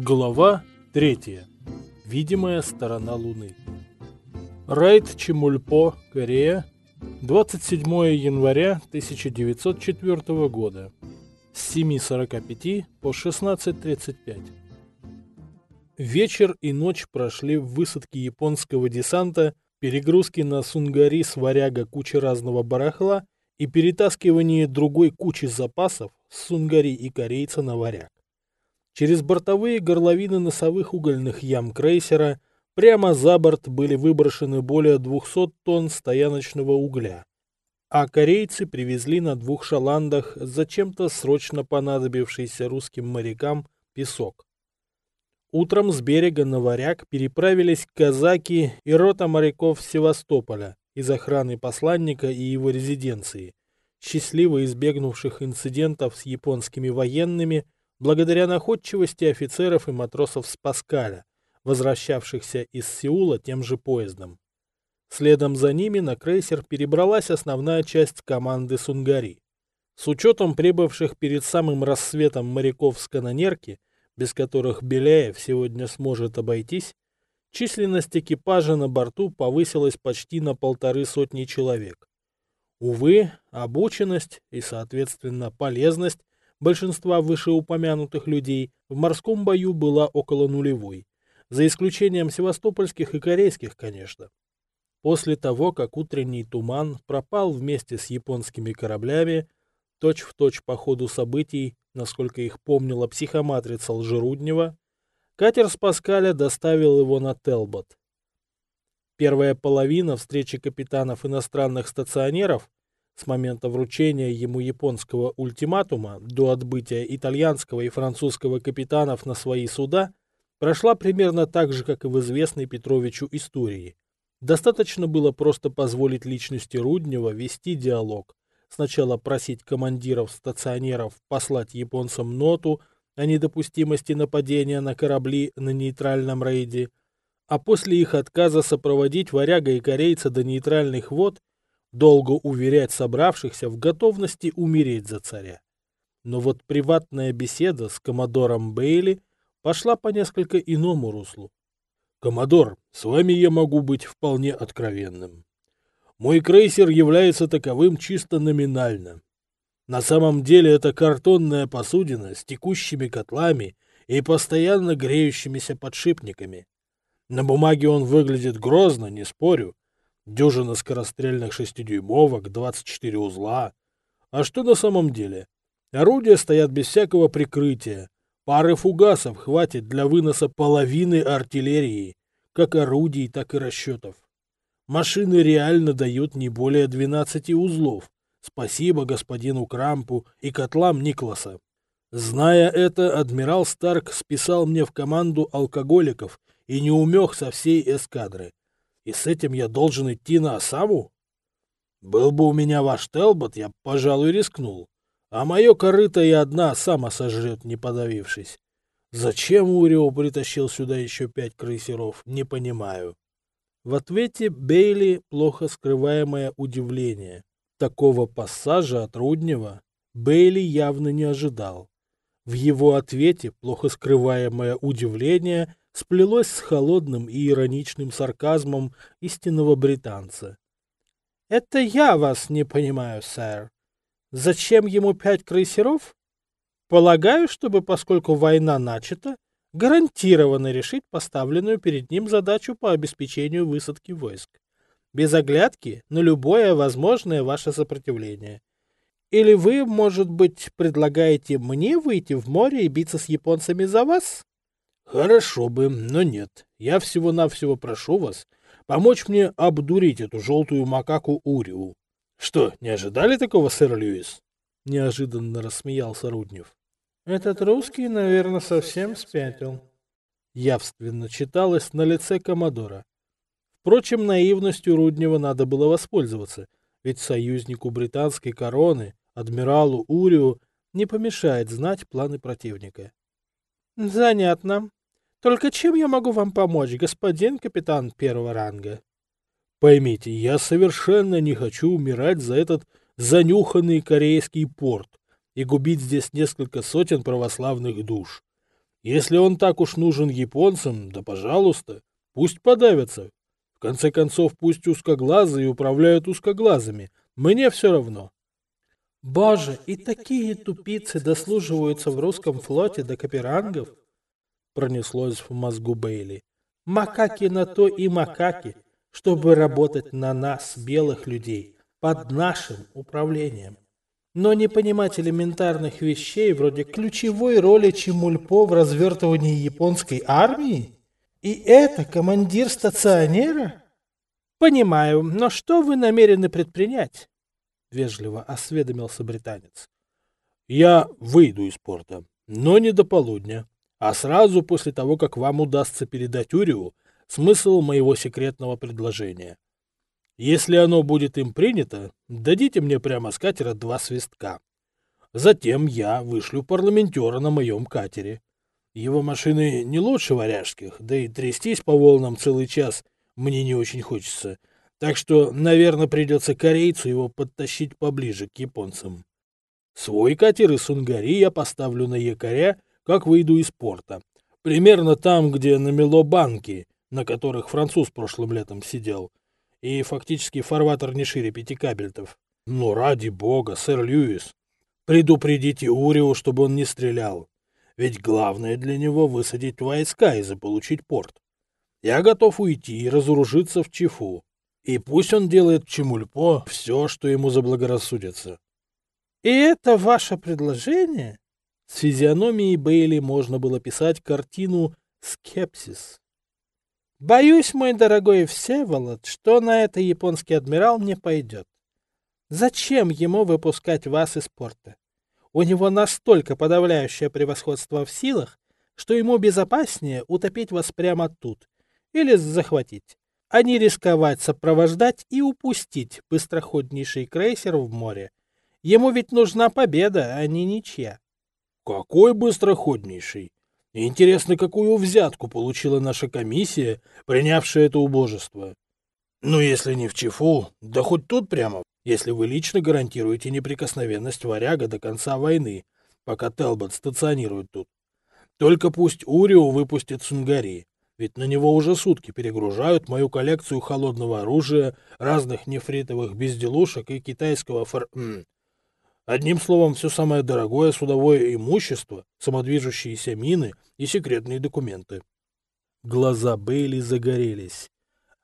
Глава 3. Видимая сторона Луны. Райд Чемульпо, Корея. 27 января 1904 года. С 7.45 по 16.35. Вечер и ночь прошли в высадке японского десанта, перегрузке на Сунгари с варяга кучи разного барахла и перетаскивании другой кучи запасов с Сунгари и корейца на варяг. Через бортовые горловины носовых угольных ям крейсера прямо за борт были выброшены более 200 тонн стояночного угля, а корейцы привезли на двух шаландах зачем-то срочно понадобившийся русским морякам песок. Утром с берега на варяг переправились казаки и рота моряков Севастополя из охраны посланника и его резиденции, счастливо избегнувших инцидентов с японскими военными – благодаря находчивости офицеров и матросов с Паскаля, возвращавшихся из Сеула тем же поездом. Следом за ними на крейсер перебралась основная часть команды Сунгари. С учетом прибывших перед самым рассветом моряков с канонерки, без которых Беляев сегодня сможет обойтись, численность экипажа на борту повысилась почти на полторы сотни человек. Увы, обученность и, соответственно, полезность большинства вышеупомянутых людей в морском бою была около нулевой, за исключением севастопольских и корейских, конечно. После того, как утренний туман пропал вместе с японскими кораблями, точь-в-точь точь по ходу событий, насколько их помнила психоматрица Лжеруднева, катер с Паскаля доставил его на Телбот. Первая половина встречи капитанов иностранных стационеров с момента вручения ему японского ультиматума до отбытия итальянского и французского капитанов на свои суда прошла примерно так же, как и в известной Петровичу истории. Достаточно было просто позволить личности Руднева вести диалог, сначала просить командиров стационеров послать японцам ноту о недопустимости нападения на корабли на нейтральном рейде, а после их отказа сопроводить варяга и корейца до нейтральных вод долго уверять собравшихся в готовности умереть за царя. Но вот приватная беседа с коммодором Бейли пошла по несколько иному руслу. «Коммодор, с вами я могу быть вполне откровенным. Мой крейсер является таковым чисто номинально. На самом деле это картонная посудина с текущими котлами и постоянно греющимися подшипниками. На бумаге он выглядит грозно, не спорю, дюжина скорострельных шестидюймовок, 24 узла. А что на самом деле? Орудия стоят без всякого прикрытия. Пары фугасов хватит для выноса половины артиллерии, как орудий, так и расчетов. Машины реально дают не более 12 узлов. Спасибо господину Крампу и котлам Никласа. Зная это, адмирал Старк списал мне в команду алкоголиков и неумех со всей эскадры. И с этим я должен идти на Осаву? Был бы у меня ваш Телбот, я, пожалуй, рискнул. А мое корыто и одна сама сожрет, не подавившись. Зачем Урио притащил сюда еще пять крейсеров, не понимаю. В ответе Бейли плохо скрываемое удивление. Такого пассажа от Руднева Бейли явно не ожидал. В его ответе плохо скрываемое удивление сплелось с холодным и ироничным сарказмом истинного британца. «Это я вас не понимаю, сэр. Зачем ему пять крейсеров? Полагаю, чтобы, поскольку война начата, гарантированно решить поставленную перед ним задачу по обеспечению высадки войск. Без оглядки на любое возможное ваше сопротивление. Или вы, может быть, предлагаете мне выйти в море и биться с японцами за вас? Хорошо бы, но нет. Я всего-навсего прошу вас помочь мне обдурить эту желтую макаку Уриу. Что, не ожидали такого, сэр Льюис? Неожиданно рассмеялся Руднев. Этот русский, наверное, совсем спятил. Явственно читалось на лице Комодора. Впрочем, наивностью Руднева надо было воспользоваться, ведь союзнику британской короны, адмиралу Уриу, не помешает знать планы противника. Занятно, только чем я могу вам помочь, господин капитан первого ранга? Поймите, я совершенно не хочу умирать за этот занюханный корейский порт и губить здесь несколько сотен православных душ. Если он так уж нужен японцам, да пожалуйста, пусть подавятся. В конце концов, пусть узкоглазые управляют узкоглазыми. Мне все равно. Боже, и такие тупицы дослуживаются в русском флоте до каперангов? Пронеслось в мозгу Бейли. Макаки на то и макаки, чтобы работать на нас, белых людей, под нашим управлением. Но не понимать элементарных вещей, вроде ключевой роли Чемульпо в развертывании японской армии? И это командир стационера? Понимаю, но что вы намерены предпринять? Вежливо осведомился британец. Я выйду из порта, но не до полудня, а сразу после того, как вам удастся передать Урию смысл моего секретного предложения. Если оно будет им принято, дадите мне прямо с катера два свистка. Затем я вышлю парламентера на моем катере. Его машины не лучше варяжских, да и трястись по волнам целый час мне не очень хочется. Так что, наверное, придется корейцу его подтащить поближе к японцам. Свой катер из Сунгари я поставлю на якоря, как выйду из порта. Примерно там, где намело банки, на которых француз прошлым летом сидел и фактически фарватер не шире пяти кабельтов. Но ради бога, сэр Льюис, предупредите Урио, чтобы он не стрелял. Ведь главное для него высадить войска и заполучить порт. Я готов уйти и разоружиться в Чифу. И пусть он делает Чемульпо все, что ему заблагорассудится. — И это ваше предложение? С физиономией Бейли можно было писать картину «Скепсис». Боюсь, мой дорогой Всеволод, что на это японский адмирал не пойдет. Зачем ему выпускать вас из порта? У него настолько подавляющее превосходство в силах, что ему безопаснее утопить вас прямо тут или захватить, а не рисковать сопровождать и упустить быстроходнейший крейсер в море. Ему ведь нужна победа, а не ничья. Какой быстроходнейший? Интересно, какую взятку получила наша комиссия, принявшая это убожество? Ну, если не в Чифу, да хоть тут прямо, если вы лично гарантируете неприкосновенность варяга до конца войны, пока Телбот стационирует тут. Только пусть Урио выпустит Сунгари, ведь на него уже сутки перегружают мою коллекцию холодного оружия, разных нефритовых безделушек и китайского фар... Одним словом, все самое дорогое судовое имущество, самодвижущиеся мины и секретные документы. Глаза Бейли загорелись.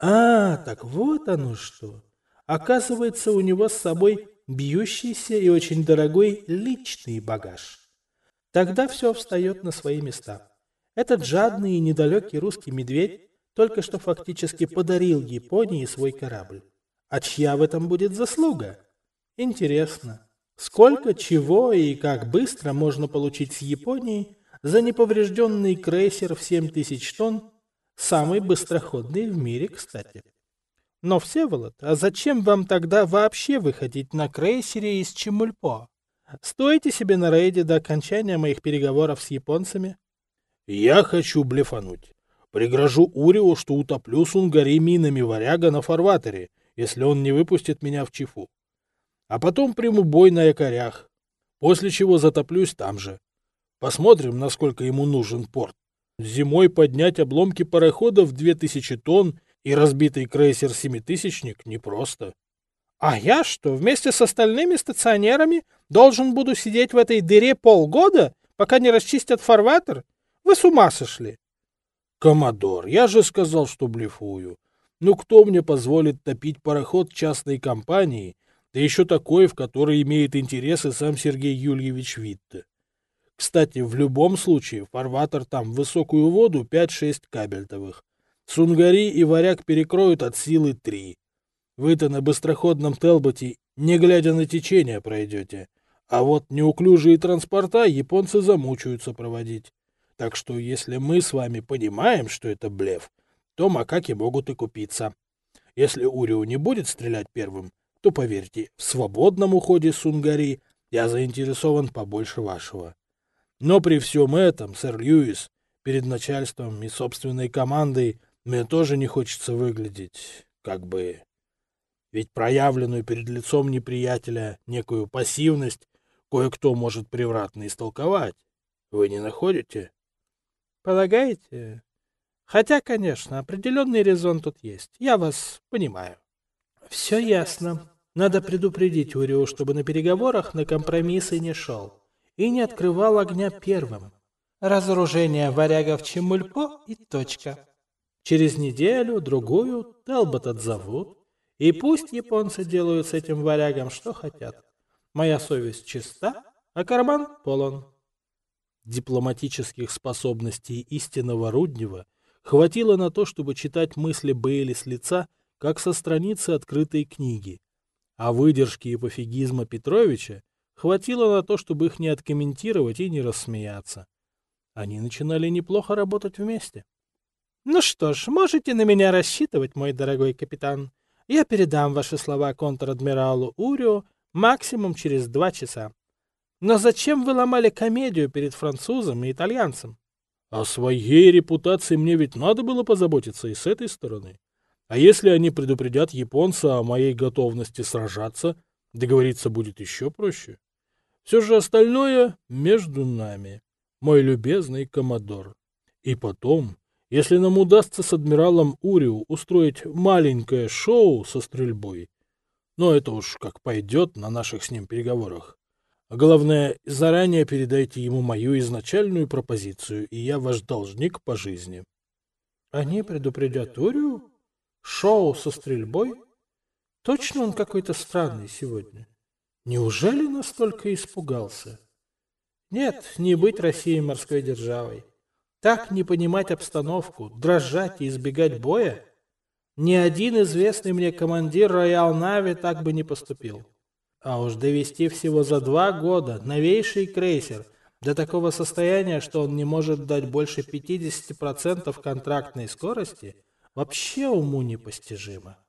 А, так вот оно что. Оказывается, у него с собой бьющийся и очень дорогой личный багаж. Тогда все встает на свои места. Этот жадный и недалекий русский медведь только что фактически подарил Японии свой корабль. А чья в этом будет заслуга? Интересно. Сколько, чего и как быстро можно получить с Японии за неповрежденный крейсер в 7000 тонн, самый быстроходный в мире, кстати. Но, Всеволод, а зачем вам тогда вообще выходить на крейсере из Чемульпо? Стойте себе на рейде до окончания моих переговоров с японцами. Я хочу блефануть. Пригрожу Урио, что утоплю Сунгари минами варяга на фарватере, если он не выпустит меня в Чифу а потом приму бой на якорях, после чего затоплюсь там же. Посмотрим, насколько ему нужен порт. Зимой поднять обломки парохода в 2000 тонн и разбитый крейсер-семитысячник непросто. А я что, вместе с остальными стационерами должен буду сидеть в этой дыре полгода, пока не расчистят фарватер? Вы с ума сошли? Коммодор, я же сказал, что блефую. Ну кто мне позволит топить пароход частной компании, да еще такой, в который имеет интересы сам Сергей Юльевич Витте. Кстати, в любом случае, фарватер там высокую воду 5-6 кабельтовых. Сунгари и варяг перекроют от силы 3. Вы-то на быстроходном Телботе, не глядя на течение, пройдете. А вот неуклюжие транспорта японцы замучаются проводить. Так что если мы с вами понимаем, что это блеф, то макаки могут и купиться. Если Урио не будет стрелять первым, то, поверьте, в свободном уходе Сунгари я заинтересован побольше вашего. Но при всем этом, сэр Льюис, перед начальством и собственной командой мне тоже не хочется выглядеть, как бы... Ведь проявленную перед лицом неприятеля некую пассивность кое-кто может превратно истолковать. Вы не находите? Полагаете? Хотя, конечно, определенный резон тут есть. Я вас понимаю. Все ясно. Надо предупредить Урио, чтобы на переговорах на компромиссы не шел. И не открывал огня первым. Разоружение варягов Чемульпо и точка. Через неделю, другую, Телбот отзовут. И пусть японцы делают с этим варягом что хотят. Моя совесть чиста, а карман полон. Дипломатических способностей истинного Руднева хватило на то, чтобы читать мысли Бейли с лица, как со страницы открытой книги. А выдержки и пофигизма Петровича хватило на то, чтобы их не откомментировать и не рассмеяться. Они начинали неплохо работать вместе. «Ну что ж, можете на меня рассчитывать, мой дорогой капитан. Я передам ваши слова контр-адмиралу Урио максимум через два часа. Но зачем вы ломали комедию перед французом и итальянцем? О своей репутации мне ведь надо было позаботиться и с этой стороны. А если они предупредят японца о моей готовности сражаться, договориться будет еще проще. Все же остальное между нами, мой любезный коммодор. И потом, если нам удастся с адмиралом Уриу устроить маленькое шоу со стрельбой, но это уж как пойдет на наших с ним переговорах, а главное, заранее передайте ему мою изначальную пропозицию, и я ваш должник по жизни. Они предупредят Урию? Шоу со стрельбой? Точно он какой-то странный сегодня. Неужели настолько испугался? Нет, не быть Россией морской державой. Так не понимать обстановку, дрожать и избегать боя? Ни один известный мне командир Роял Нави так бы не поступил. А уж довести всего за два года новейший крейсер до такого состояния, что он не может дать больше 50% контрактной скорости, вообще уму непостижимо.